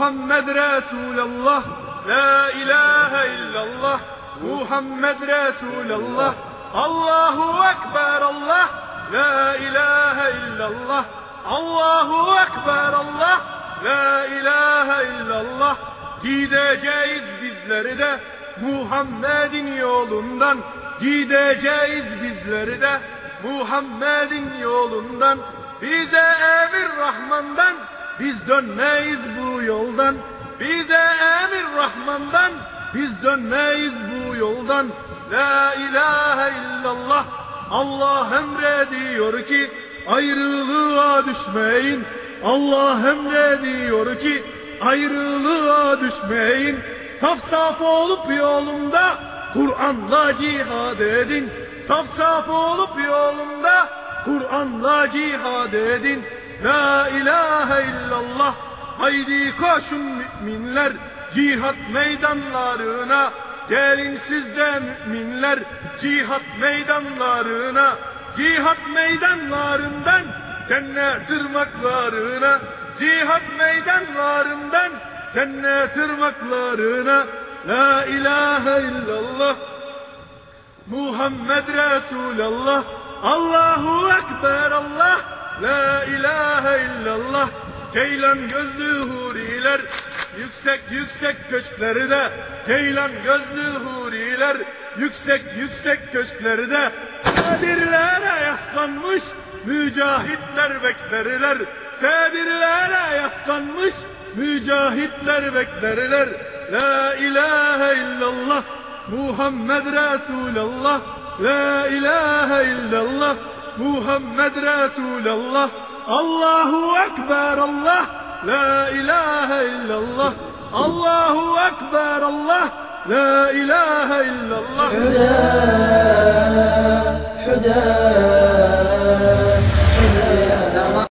محمد رسول الله لا إله إلا الله محمد رسول الله الله أكبر الله لا إله إلا الله الله أكبر الله لا إله إلا الله Gideceğiz bizleri de Muhammed'in yolundan Gideceğiz bizleri de Muhammed'in yolundan Bize emir biz dönmeyiz bu yoldan. Bize emir Rahman'dan. Biz dönmeyiz bu yoldan. La ilahe illallah. Allah emrediyor ki ayrılığa düşmeyin. Allah emrediyor ki ayrılığa düşmeyin. Saf saf olup yolumda Kur'an'la cihad edin. Saf saf olup yolumda Kur'an'la cihad edin. La ilahe illallah Haydi koşun müminler cihat meydanlarına. Gelin siz de müminler cihat meydanlarına. Cihat meydanlarından cennet ırmaklarına Cihat meydanlarından cennet ırmaklarına La ilahe illallah Muhammed Resulallah Allahu Ekber Allah. La ilahe illallah Ceylan gözlü huriler Yüksek yüksek köşkleri de. Ceylan gözlü huriler Yüksek yüksek köşkleri de. Sedirlere yaslanmış Mücahitler beklerler Sedirlere yaslanmış Mücahitler beklerler La ilahe illallah Muhammed Resulallah. La ilahe illallah Muhammed Resulallah الله أكبر الله. لا إله إلا الله. الله أكبر الله. لا إله إلا الله. حجا حجا